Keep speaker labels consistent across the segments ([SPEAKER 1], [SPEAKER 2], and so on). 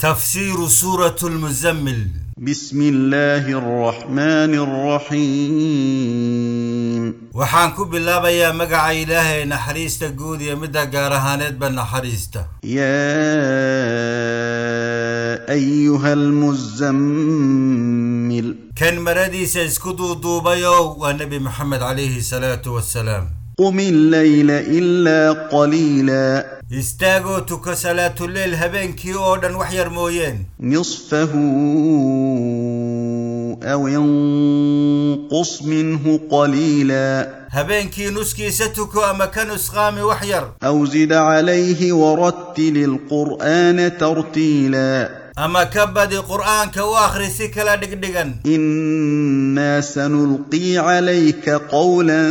[SPEAKER 1] تفسير سورة المزمل.
[SPEAKER 2] بسم الله الرحمن الرحيم.
[SPEAKER 1] وحانكو بالله بيا مقع إلهي نحريس قود يا مدى قارهانات بالنحريس
[SPEAKER 2] يا أيها المزمل.
[SPEAKER 1] كان مردي سيسكدو دوبيو والنبي محمد عليه الصلاة والسلام.
[SPEAKER 2] قم الليل إلا قليلاً.
[SPEAKER 1] Istaagoo tuka salaatuleyl habeenkii oo dhan wax yar mooyeen
[SPEAKER 2] نصفه أو انقص منه قليلا
[SPEAKER 1] habeenkii nuskiisa tuko ama ka nusqaami wax yar
[SPEAKER 2] أو زد عليه ورتل القران ترتيلا
[SPEAKER 1] أما كبد القرآن كواخر سكلا دق دقن
[SPEAKER 2] إنا سنلقي عليك قولا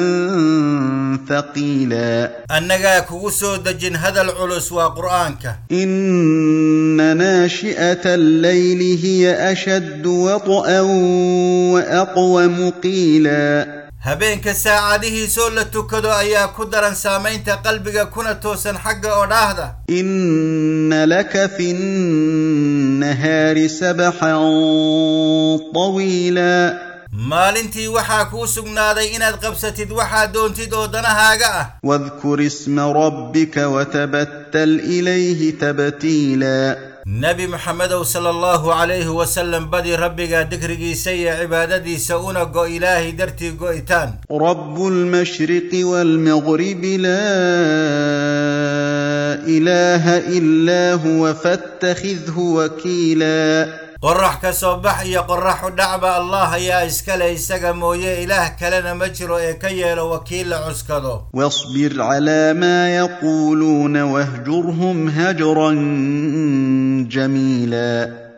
[SPEAKER 2] ثقيلا.
[SPEAKER 1] أنك كوسو دجن هذا العلس وقرآنك.
[SPEAKER 2] إن ناشئة الليل هي أشد وطأا وأقوى مقيلا
[SPEAKER 1] habeenka saacadihiisoo la tukado ayaa ku daran saamaynta qalbiga kuna toosan xagga odhaahda
[SPEAKER 2] inna laka fi nnahaari sabaxan tawiila.
[SPEAKER 1] Maalintii waxaa kuu sugnaaday inaad qabsatid waxaa doontid oo danahaaga ah.
[SPEAKER 2] Wadkur isma rabbika watabattal ilayhi tabtiila.
[SPEAKER 1] نبي محمد صلى الله عليه وسلم بدي ربك ذكرك سي عبادتي سؤنا قو إلهي درتي قويتان
[SPEAKER 2] رب المشرق والمغرب لا إله إلا هو فاتخذه وكيلاً.
[SPEAKER 1] qorax ka soo bax iyo qoraxu dhacba allah ayaa iskale isaga mooye. Ilaah kalena ma jiro ee ka yeelo wakiil la cuskado.
[SPEAKER 2] Wasbir calaa maa yaquuluuna wahjurhum hajran jamiila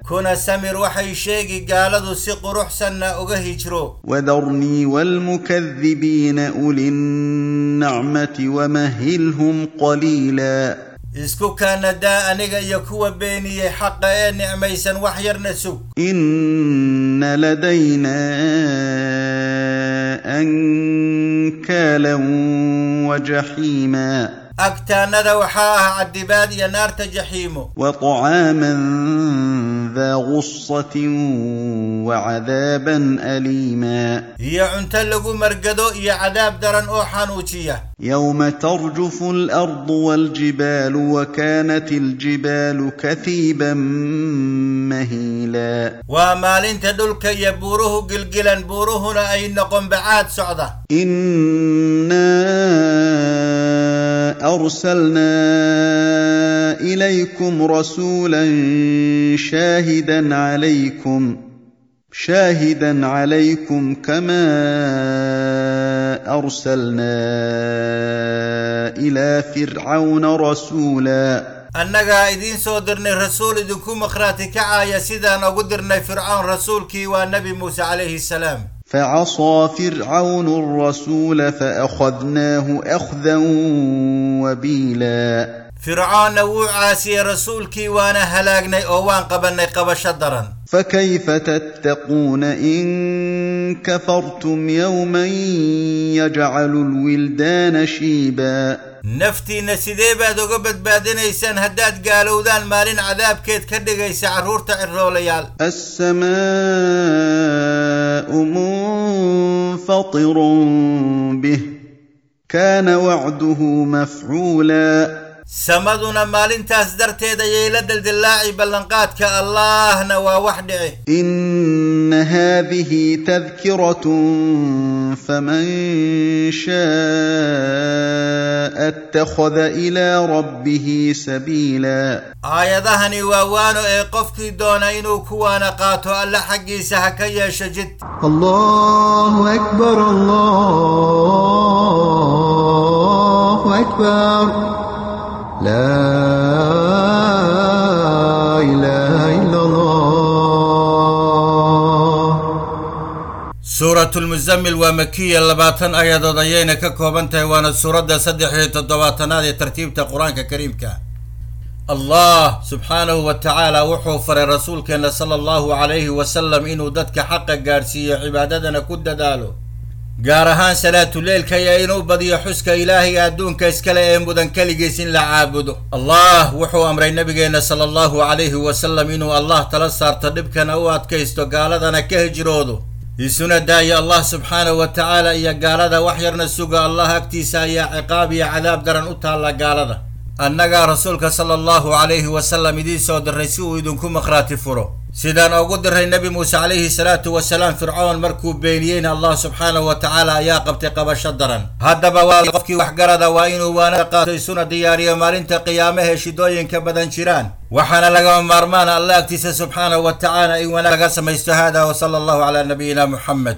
[SPEAKER 1] kuna samir waxay sheegi gaaladu si quruxsanna uga hijro.
[SPEAKER 2] Wadarnii waalmukadibiina uli nnacmati wamahilhum qaliila
[SPEAKER 1] isku kaana daa aniga iyo kuwa beeniyey xaqa ee nicmaysan wax yarna sug
[SPEAKER 2] ان لدينا انكالا وجحيما
[SPEAKER 1] agtaannada waxaa ah caddibaad iyo naarta jaxiimo
[SPEAKER 2] وطعاما ذا غصة وعذابا
[SPEAKER 1] أليما. هي أنت لقو مرقدو يا عذاب درن أوحانوتيا
[SPEAKER 2] يوم ترجف الأرض والجبال وكانت الجبال كثيبا مهيلا.
[SPEAKER 1] وما لنت دلك يبوره قلقلا بوره أي نقم بعاد سعدة.
[SPEAKER 2] إنا أرسلنا إليكم رسولا شاهدا عليكم شاهدا عليكم كما أرسلنا إلى فرعون رسولا.
[SPEAKER 1] أنك إذن صدرني رسول دكوم أخراتك آية سيدان أقدرني فرعون رسولك والنبي موسى عليه السلام.
[SPEAKER 2] فعصى فرعون الرسول فأخذناه أخذا وبيلا.
[SPEAKER 1] فرعون نوع رسول كي وأنا هلاقني اوان قبلني قبشة درن
[SPEAKER 2] فكيف تتقون إن كفرتم يوما يجعل الولدان شيبا؟
[SPEAKER 1] نفتي نسيدي بعد قبت بعدين يسان هداد قالوا ذا المالين عذاب كيت كدق سعرور تعرول يال
[SPEAKER 2] السماء منفطر به. كان وعده مفعولا.
[SPEAKER 1] سمدنا ما لنتاس درتيدا يلد الدلاعي بلنقاتك. الله نوا وحده
[SPEAKER 2] إن هذه تذكرة فمن شاء اتخذ إلى ربه سبيلا.
[SPEAKER 1] اي ذهني ووان إيقفك دونين كوان قاتو ألا حقي سهكي شجد.
[SPEAKER 3] الله أكبر الله أكبر. laa ilaaha ila allah
[SPEAKER 1] suuratulmuzammil waa makiya labaatan ayadood ayayna ka kooban tahay waana suuradda saddex iyo toddobaatanaad ee tartiibta qur'aanka kariimka. Allah subxaanahu wa tacaala wuxuu faray rasuulkeenna sala allahu calayhi wasalam inuu dadka xaqa gaadhsiiyo cibaadadana ku dadaalo gaar ahaan salaatuleylka iyo inuu badiyo xuska ilaahiga adduunka iskale ee mudan keligiis in la caabudo. Allah wuxuu amray nebigeenna sala allahu calayhi wasalam inuu allah tala saarto dhibkana u adkaysto gaaladana ka hijroodo. Isuna daayo allah subxaanahu wa tacaala iyo gaalada wax yarna suga. Allah agtiisa ayaa ciqaab iyo cadaab daran u taalla gaalada annagaa rasuulka sala allahu calayhi wasalam idiin soo diray si uu idinku makhraati furo. Sidaan ugu diray nebi muuse calayhi salaatu wasalaam fircoon markuu beeniyeyna allah subxaanahu wa tacaala ayaa qabtay qabasho daran. Haddaba waa qofkii waxgarada waa inuu waanada qaato isuna diyaariyo maalinta qiyaamahee shidooyinka badan jiraan. Waxaana lagama maarmaana allah agtiisa subxaanahu wa tacaala in wanaag laga samaysto hada wa sala allahu calaa nabiyina muxamed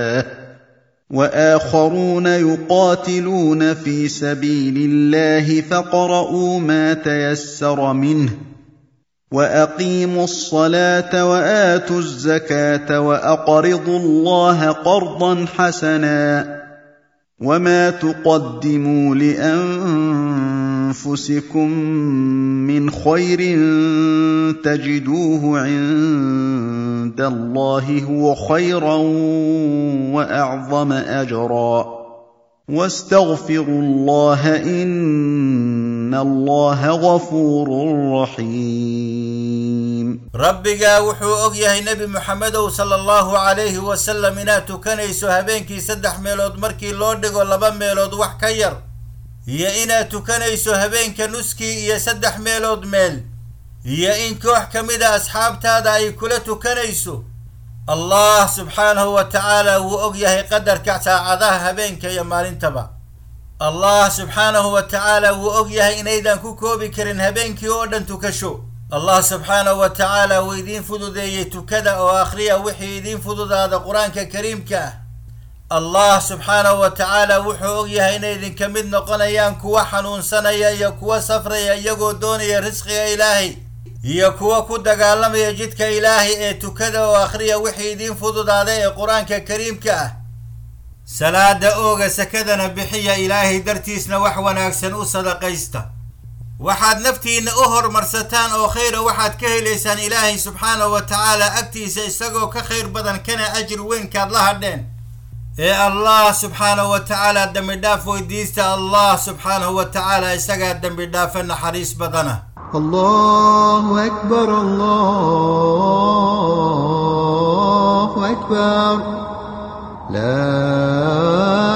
[SPEAKER 2] وآخرون يقاتلون في سبيل الله فاقرؤوا ما تيسر منه وأقيموا الصلاة وآتوا الزكاة وأقرضوا الله قرضا حسنا وما تقدموا لأنفسكم أنفسكم من خير تجدوه عند الله هو خيرا وأعظم أجرا. واستغفروا الله إن الله غفور رحيم.
[SPEAKER 1] ربك وحو اغيه نبي محمد صلى الله عليه وسلم أنا تكني سهبينك سدح ميلود مركي لودغو لبا ميلود وح كير iyo inaad tukanayso habeenka nuskii iyo saddex meelood meel iyo in koox ka mida asxaabtaada ay kula tukanayso allah subxaanahu wa tacaala wuu og yahay qadarka saacadaha habeenka iyo maalintaba. Allah subxaanahu wa tacaala wuu og yahay inaydan ku koobi karin habeenkii oo dhan tukasho. Allah subxaanahu wa tacaala wuu idiin fududeeyey tukada oo akhriya wixii idiin fududaada qur'aanka kariimka ah allah subxaanahu wa tacaala wuxuu og yahay inay idinka mid noqonayaan kuwa xanuunsanaya iyo kuwa safraya iyagoo doonaya risqiga ilaahay iyo kuwa ku dagaalamaya jidka ilaahay ee tukada oo akhriya wixii idiin fududaada ee qur'aanka kariimka ah. Salaada ooga sakadana bixiya ilaahay dartiisna wax wanaagsan u sadaqaysta. Waxaad naftiinna u hormarsataan oo khayra waxaad ka helaysaan ilaahay subxaanahu wa tacaala agtiisa isagoo ka khayr badan kana ajir weynkaad la hadheen ee allah subxaanahu wa tacaala dembi dhaaf weydiista allah subxaanahu wa tacaala isagaa dembi dhaafa naxariis badana
[SPEAKER 3] الله أكبر الله أكبر لا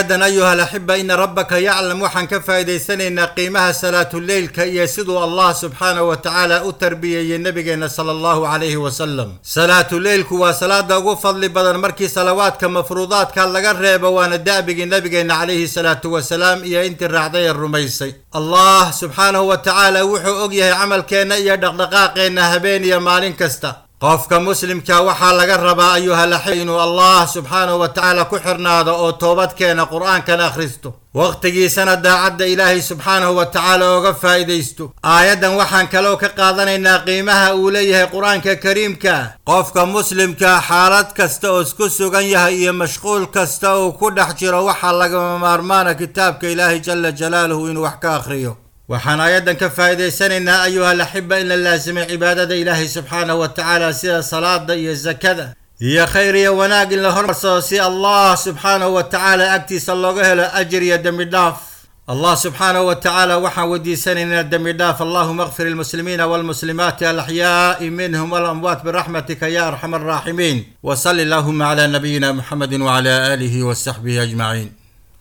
[SPEAKER 1] aayaddan ayuha alaxiba ina rabbaka yaclam waxaan ka faa'iidaysanaynaa qiimaha salaatuleylka iyo siduu allah subxaanahu wa tacaala u tarbiyeeyey nebigeenna sala allahu calayhi wasalam salaatuleylku waa salaada ugu fadli badan markii salawaadka mafruudaadka laga reebo waana da'bigii nebigeenna calayhi salaatu wasalaam iyo intii raacday ee rumaysay. Allah subxaanahu wa tacaala wuxuu og yahay camalkeenna iyo dhaqdhaqaaqeenna habeen iyo maalin kasta qofka muslimka waxaa laga rabaa ayuhalaxi inuu allah subxaanahu wa tacaala ku xirnaado oo toobadkeena qur'aankan akhristo. Wakhtigiisana daacadda ilaahay subxaanahu wa tacaala ooga faa'iidaysto. Aayaddan waxaan kaloo ka qaadanaynaa qiimaha uu leeyahay qur'aanka kariimka. Qofka muslimka xaalad kasta oo isku sugan yahay iyo mashquul kasta uu ku dhex jiro waxaa lagama maarmaana kitaabka ilaahay jala jalaaluhu inuu wax ka akhriyo waxaan aayaddan ka faa'iidaysanaynaa ayuha alaxiba in la laasimay cibaadada ilaahay subxaanahu wa tacaala sida salaada iyo sakada iyo khayr iyo wanaag in la hormarsado si allah subxaanahu wa tacaala agtiisa looga helo ajir iyo dembi dhaaf. Allah subxaanahu wa tacaala waxaan weydiisanaynaa dembi dhaaf. Allahuma akfir ilmuslimiina walmuslimaati alaxyaa'i minhum walamwaat biraxmatika ya arxam araaximiin wsali allahuma cla nabiyina muxamedi wcla aalihi wasaxbihi ajmaciin